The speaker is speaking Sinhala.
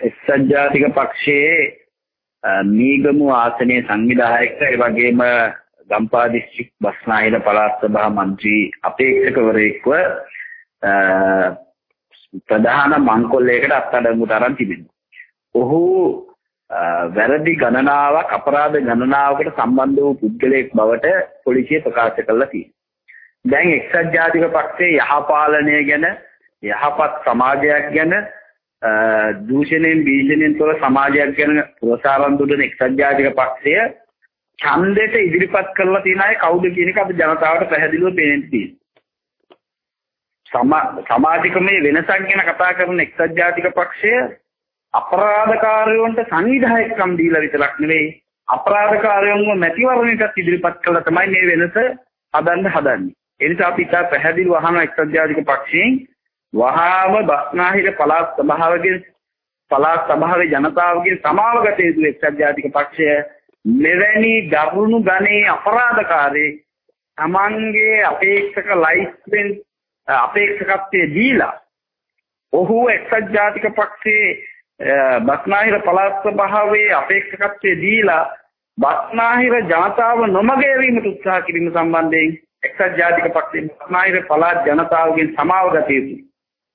එක්සත් ජාතික පක්ෂයේ මීගමු ආසනයේ සංවිධායක ඒ වගේම ගම්පා දිස්ත්‍රික් බස්නාහිර පළාත් සභා මන්ත්‍රී අපේක්ෂකවරයෙක්ව ප්‍රධාන මංකොල්ලයකට අත්අඩංගුවට අරන් තිබෙනවා. ඔහු වැරදි ගණනාවක් අපරාධ ගණනාවකට සම්බන්ධ වූ පුද්ගලයෙක් බවට පොලිසිය ප්‍රකාශ කළා තියෙනවා. දැන් එක්සත් ජාතික පක්ෂයේ යහපාලනය ගැන යහපත් සමාජයක් ගැන දූෂණයෙන් බීජණයෙන් තොර සමාජයක් ගැන ප්‍රසාරම් දුන්න එක්සත් ජාතික පක්ෂය ඡන්දයට ඉදිරිපත් කරලා තියෙන අය කවුද කියන එක අපි ජනතාවට පැහැදිලිව පේන්න තියෙනවා. සමාජිකමේ වෙනසක් ගැන කතා කරන එක්සත් ජාතික පක්ෂය අපරාධකාරයන්ට සංවිධායකකම් දීලා විතරක් නෙවෙයි අපරාධකාරයන්ව මැතිවරණයටත් ඉදිරිපත් කළා තමයි මේ වෙනස හදන්න හදන්නේ. ඒ නිසා අපි ඉතා පැහැදිලිව අහන එක්සත් ජාතික පක්ෂයෙන් වහාම බස්නාහිර පළාත් සභාවගේ පළාත් සභාවේ ජනතාවගේ සමාව ගත යුතු එක්සත් ජාතික පක්ෂය මෙවැනි දරුණු ගණේ අපරාධකාරී තමන්ගේ අපේක්ෂක ලයිස්ට්ෙන් අපේක්ෂකත්වයේ දීලා ඔහු එක්සත් ජාතික පක්ෂයේ බස්නාහිර පළාත් සභාවේ අපේක්ෂකත්වයේ දීලා බස්නාහිර ජනතාව නොමග යැවීමට උත්සාහ කිරීම සම්බන්ධයෙන් එක්සත් ජාතික පක්ෂයේ බස්නාහිර පළාත් ජනතාවගෙන් සමාව ගත යුතුයි.